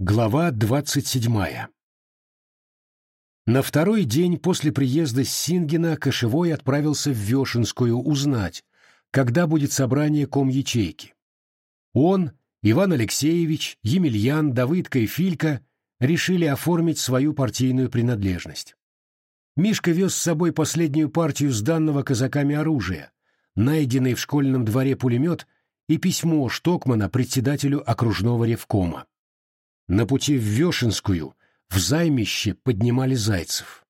Глава двадцать седьмая На второй день после приезда Сингина Кошевой отправился в Вешенскую узнать, когда будет собрание ком-ячейки. Он, Иван Алексеевич, Емельян, Давыдка и Филька решили оформить свою партийную принадлежность. Мишка вез с собой последнюю партию сданного казаками оружия, найденный в школьном дворе пулемет и письмо Штокмана председателю окружного ревкома. На пути в Вешенскую в займище поднимали зайцев.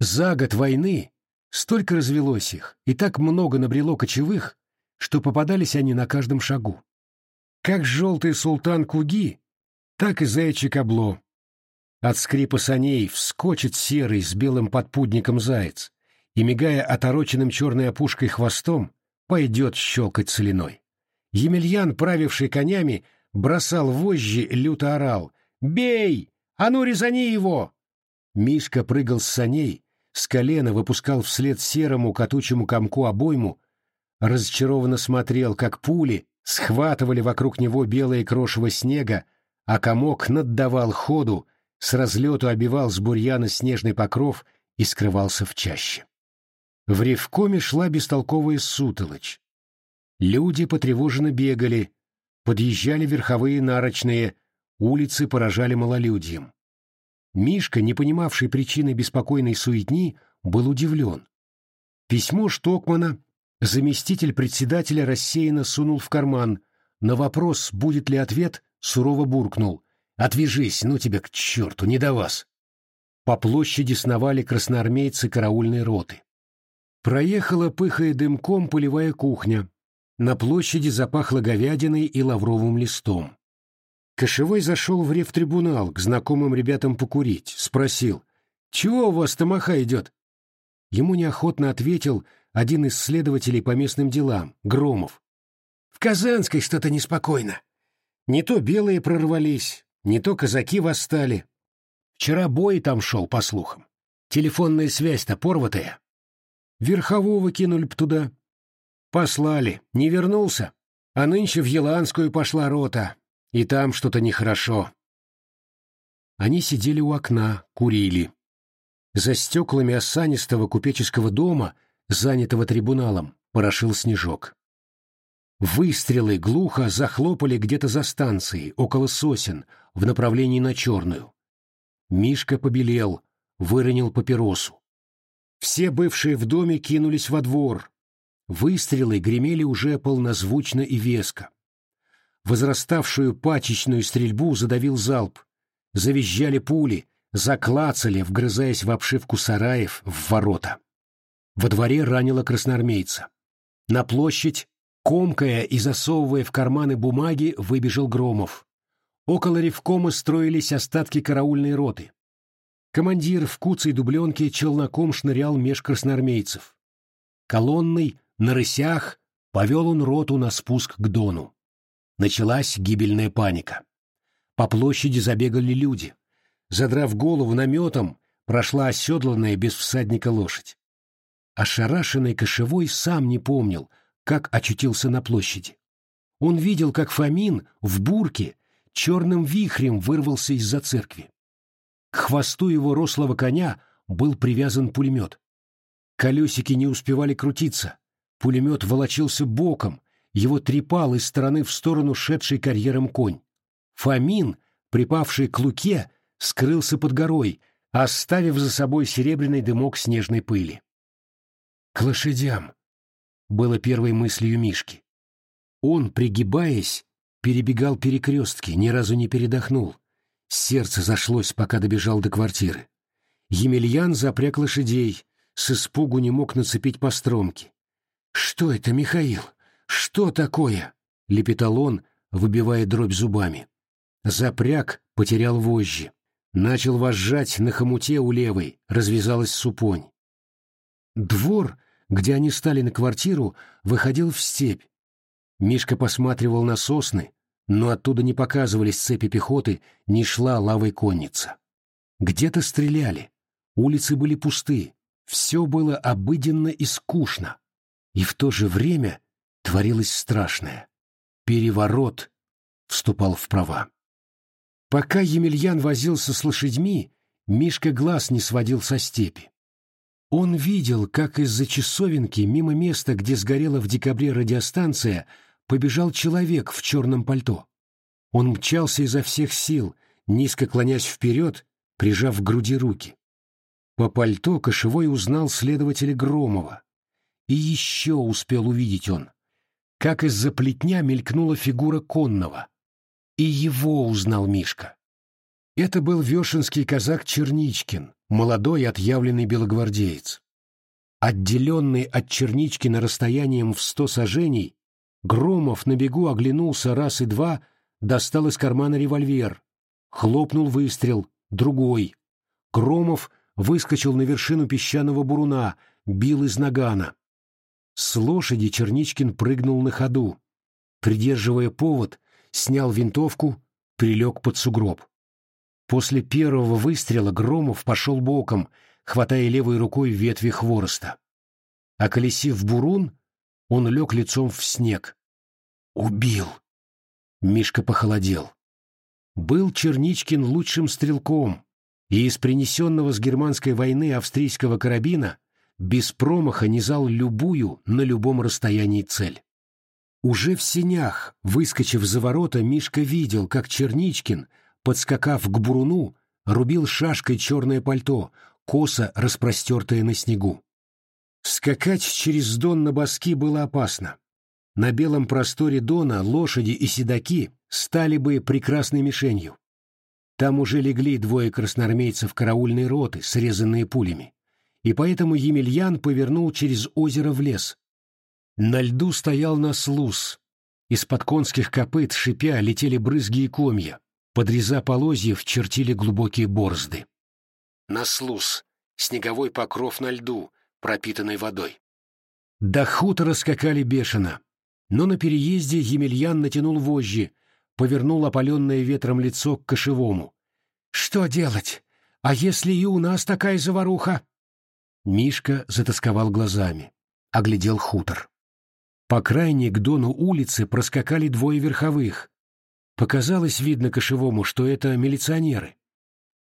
За год войны столько развелось их, и так много набрело кочевых, что попадались они на каждом шагу. Как желтый султан Куги, так и зайчик обло. От скрипа саней вскочит серый с белым подпудником заяц и, мигая отороченным черной опушкой хвостом, пойдет щелкать целиной. Емельян, правивший конями, бросал вожжи, люто орал. «Бей! А ну, резани его!» Мишка прыгал с саней, с колена выпускал вслед серому катучему комку обойму, разочарованно смотрел, как пули схватывали вокруг него белое крошево снега, а комок наддавал ходу, с разлету обивал с бурьяна снежный покров и скрывался в чаще. В ревкоме шла бестолковая сутолочь. Люди потревоженно бегали, подъезжали верховые нарочные, улицы поражали малолюдьем. Мишка, не понимавший причины беспокойной суетни, был удивлен. Письмо Штокмана заместитель председателя рассеянно сунул в карман. На вопрос, будет ли ответ, сурово буркнул. «Отвяжись, ну тебя к черту, не до вас!» По площади сновали красноармейцы караульной роты. Проехала, пыхая дымком, полевая кухня. На площади запахло говядиной и лавровым листом. Кошевой зашел в рефтрибунал к знакомым ребятам покурить, спросил, «Чего у вас тамаха идет?» Ему неохотно ответил один из следователей по местным делам, Громов. «В Казанской что-то неспокойно. Не то белые прорвались, не то казаки восстали. Вчера бой там шел, по слухам. Телефонная связь-то порватая. Верхового кинули б туда. Послали, не вернулся. А нынче в Еланскую пошла рота, и там что-то нехорошо. Они сидели у окна, курили. За стеклами осанистого купеческого дома, занятого трибуналом, порошил снежок. Выстрелы глухо захлопали где-то за станцией, около сосен, в направлении на Черную. Мишка побелел, выронил папиросу. Все бывшие в доме кинулись во двор. Выстрелы гремели уже полнозвучно и веско. Возраставшую пачечную стрельбу задавил залп. Завизжали пули, заклацали, вгрызаясь в обшивку сараев в ворота. Во дворе ранило красноармейца. На площадь, комкая и засовывая в карманы бумаги, выбежал Громов. Около ревкома строились остатки караульной роты. Командир в куцей дубленке челноком шнырял меж красноармейцев. Колонной, на рысях, повел он роту на спуск к Дону. Началась гибельная паника. По площади забегали люди. Задрав голову наметом, прошла оседланная без всадника лошадь. Ошарашенный кошевой сам не помнил, как очутился на площади. Он видел, как Фомин в бурке черным вихрем вырвался из-за церкви. К хвосту его рослого коня был привязан пулемет. Колесики не успевали крутиться. Пулемет волочился боком, его трепал из стороны в сторону шедший карьером конь. Фомин, припавший к луке, скрылся под горой, оставив за собой серебряный дымок снежной пыли. «К лошадям!» — было первой мыслью Мишки. Он, пригибаясь, перебегал перекрестки, ни разу не передохнул. Сердце зашлось, пока добежал до квартиры. Емельян запряг лошадей, с испугу не мог нацепить постромки. «Что это, Михаил? Что такое?» — лепетал он, выбивая дробь зубами. Запряг, потерял вожжи. Начал возжать на хомуте у левой, развязалась супонь. Двор, где они стали на квартиру, выходил в степь, Мишка посматривал на сосны, но оттуда не показывались цепи пехоты, не шла лавой конница. Где-то стреляли, улицы были пусты, все было обыденно и скучно. И в то же время творилось страшное. Переворот вступал в права. Пока Емельян возился с лошадьми, Мишка глаз не сводил со степи. Он видел, как из-за часовенки мимо места, где сгорела в декабре радиостанция, побежал человек в черном пальто. Он мчался изо всех сил, низко клонясь вперед, прижав к груди руки. По пальто Кошевой узнал следователя Громова. И еще успел увидеть он, как из-за плетня мелькнула фигура конного. И его узнал Мишка. Это был вешенский казак Черничкин, молодой отъявленный белогвардеец. Отделенный от Черничкина расстоянием в сто сажений, Громов на бегу оглянулся раз и два, достал из кармана револьвер. Хлопнул выстрел, другой. Громов выскочил на вершину песчаного буруна, бил из нагана. С лошади Черничкин прыгнул на ходу. Придерживая повод, снял винтовку, прилег под сугроб. После первого выстрела Громов пошел боком, хватая левой рукой ветви хвороста. Околесив бурун, он лег лицом в снег. «Убил!» Мишка похолодел. Был Черничкин лучшим стрелком, и из принесенного с германской войны австрийского карабина без промаха низал любую на любом расстоянии цель. Уже в сенях, выскочив за ворота, Мишка видел, как Черничкин, подскакав к буруну, рубил шашкой черное пальто, косо распростертое на снегу. Скакать через Дон на боски было опасно. На белом просторе Дона лошади и седаки стали бы прекрасной мишенью. Там уже легли двое красноармейцев караульной роты, срезанные пулями. И поэтому Емельян повернул через озеро в лес. На льду стоял наслуз. Из-под конских копыт, шипя, летели брызги и комья. Подреза полозьев чертили глубокие борозды. Наслуз. Снеговой покров на льду, пропитанной водой. До хутора скакали бешено. Но на переезде Емельян натянул вожжи, повернул опаленное ветром лицо к кошевому. «Что делать? А если и у нас такая заваруха?» Мишка затасковал глазами, оглядел хутор. По крайней к дону улицы проскакали двое верховых. Показалось, видно кошевому, что это милиционеры.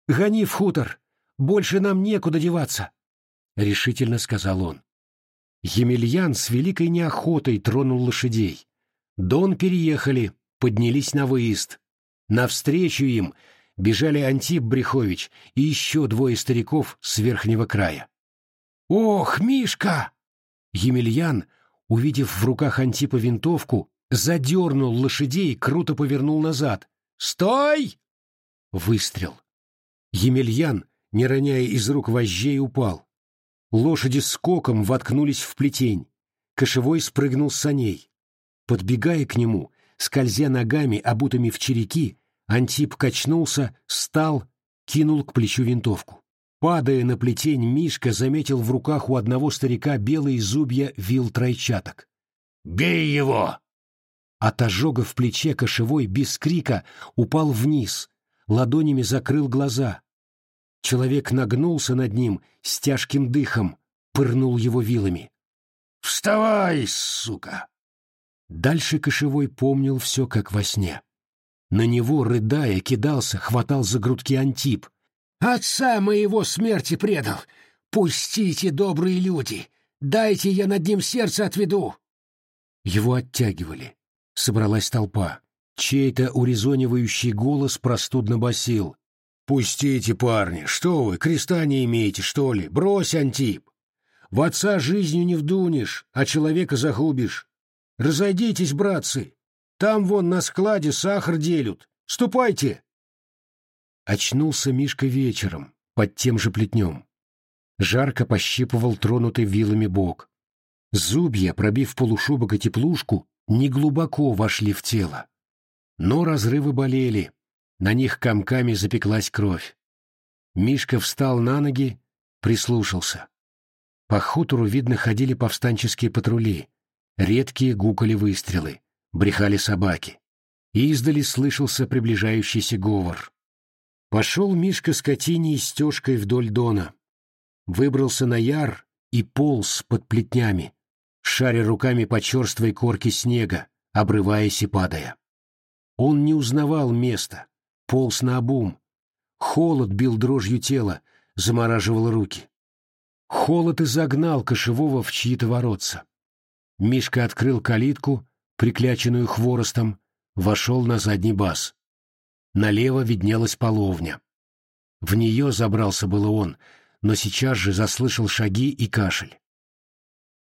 «Гони в хутор! Больше нам некуда деваться!» — решительно сказал он. Емельян с великой неохотой тронул лошадей. Дон переехали, поднялись на выезд. Навстречу им бежали Антип Брехович и еще двое стариков с верхнего края. «Ох, Мишка!» Емельян, увидев в руках Антипа винтовку, задернул лошадей, круто повернул назад. «Стой!» Выстрел. Емельян, не роняя из рук вожжей, упал. Лошади скоком воткнулись в плетень. Кошевой спрыгнул с саней. Подбегая к нему, скользя ногами, обутыми в череки, Антип качнулся, встал, кинул к плечу винтовку. Падая на плетень, Мишка заметил в руках у одного старика белые зубья вил тройчаток. «Бей его!» От ожога в плече кошевой без крика упал вниз, ладонями закрыл глаза, Человек нагнулся над ним с тяжким дыхом, пырнул его вилами. «Вставай, сука!» Дальше Кошевой помнил все, как во сне. На него, рыдая, кидался, хватал за грудки Антип. «Отца моего смерти предал! Пустите, добрые люди! Дайте я над ним сердце отведу!» Его оттягивали. Собралась толпа. Чей-то урезонивающий голос простудно басил. «Пустите, парни, что вы, креста не имеете, что ли? Брось, Антип! В отца жизнью не вдунешь, а человека загубишь. Разойдитесь, братцы! Там вон на складе сахар делют. Ступайте!» Очнулся Мишка вечером, под тем же плетнем. Жарко пощипывал тронутый вилами бок. Зубья, пробив полушубок и теплушку, неглубоко вошли в тело. Но разрывы болели, на них комками запеклась кровь. Мишка встал на ноги, прислушался. По хутору, видно, ходили повстанческие патрули. Редкие гукали выстрелы, брехали собаки. Издали слышался приближающийся говор. Пошел Мишка с Катиней стежкой вдоль дона. Выбрался на яр и полз под плетнями, шаря руками по черствой корке снега, обрываясь и падая. Он не узнавал места, полз на обум. Холод бил дрожью тела, замораживал руки. Холод изогнал кошевого в чьи-то воротца. Мишка открыл калитку, прикляченную хворостом, вошел на задний бас. Налево виднелась половня. В нее забрался было он, но сейчас же заслышал шаги и кашель.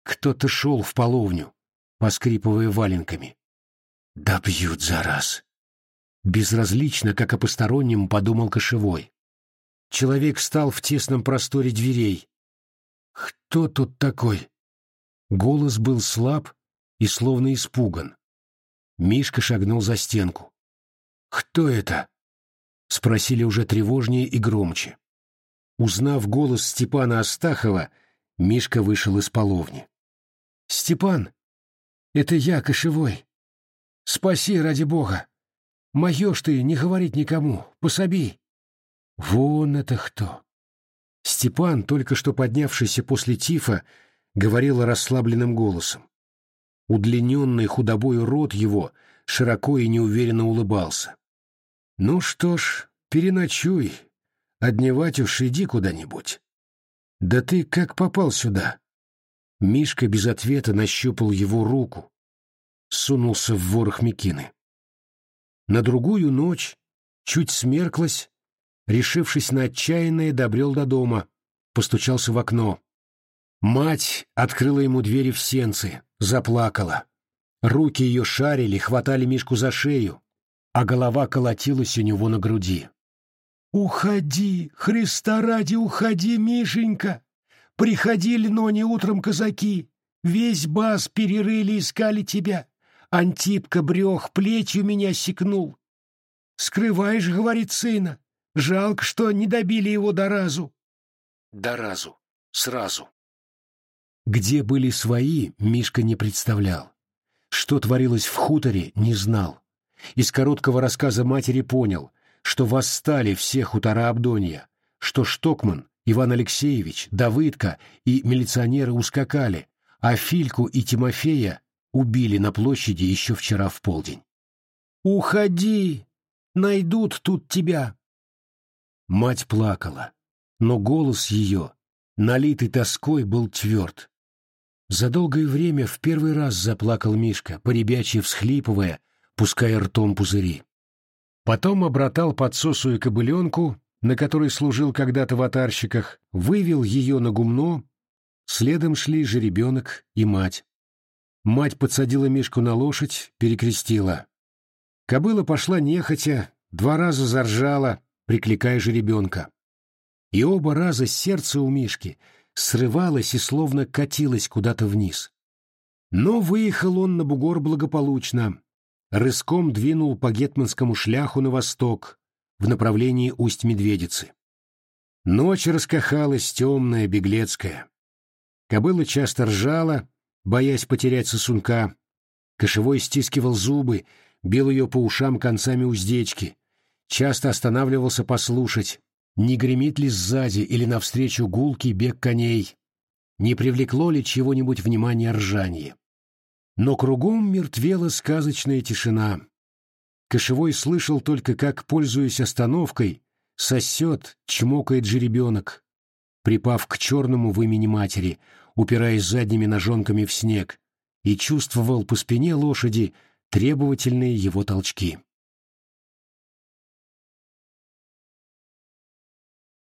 Кто-то шел в половню, поскрипывая валенками. «Да бьют за раз!» Безразлично, как о постороннем, подумал кошевой. Человек стал в тесном просторе дверей. «Кто тут такой?» Голос был слаб и словно испуган. Мишка шагнул за стенку. «Кто это?» — спросили уже тревожнее и громче. Узнав голос Степана Астахова, Мишка вышел из половни. «Степан, это я, кошевой. Спаси ради бога. Моё ж ты не говорить никому, пособи». Вон это кто. Степан, только что поднявшийся после тифа, говорил расслабленным голосом. Удлиненный худобой рот его широко и неуверенно улыбался. «Ну что ж, переночуй, а дневать уж иди куда-нибудь». «Да ты как попал сюда?» Мишка без ответа нащупал его руку, сунулся в ворох Микины. На другую ночь, чуть смерклась, решившись на отчаянное, добрел до дома, постучался в окно. Мать открыла ему двери в сенцы, заплакала. Руки ее шарили, хватали Мишку за шею, а голова колотилась у него на груди. «Уходи, Христа ради, уходи, Мишенька! Приходили ноне утром казаки, весь бас перерыли, искали тебя. Антипка брех, плетью меня секнул. Скрываешь, — говорит сына, — жалко, что не добили его до разу. До разу, сразу. Где были свои, Мишка не представлял. Что творилось в хуторе, не знал. Из короткого рассказа матери понял, что восстали все хутора Абдонья, что Штокман, Иван Алексеевич, Давыдка и милиционеры ускакали, а Фильку и Тимофея убили на площади еще вчера в полдень. «Уходи! Найдут тут тебя!» Мать плакала, но голос ее, налитый тоской, был тверд. За долгое время в первый раз заплакал Мишка, поребячьи всхлипывая, пуская ртом пузыри. Потом обратал подсосую кобыленку, на которой служил когда-то в атарщиках, вывел ее на гумно, следом шли жеребенок и мать. Мать подсадила Мишку на лошадь, перекрестила. Кобыла пошла нехотя, два раза заржала, прикликая жеребенка. И оба раза сердце у Мишки срывалось и словно катилось куда-то вниз. Но выехал он на бугор благополучно, рыском двинул по гетманскому шляху на восток, в направлении Усть-Медведицы. Ночь раскахалась темная, беглецкая. Кобыла часто ржала, боясь потерять сосунка. Кошевой стискивал зубы, бил ее по ушам концами уздечки. Часто останавливался послушать, не гремит ли сзади или навстречу гулкий бег коней, не привлекло ли чего-нибудь внимания ржание. Но кругом мертвела сказочная тишина. Кошевой слышал только, как, пользуясь остановкой, сосет, чмокает жеребенок, припав к черному в имени матери, упираясь задними ножонками в снег, и чувствовал по спине лошади требовательные его толчки.